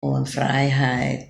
und Freiheit.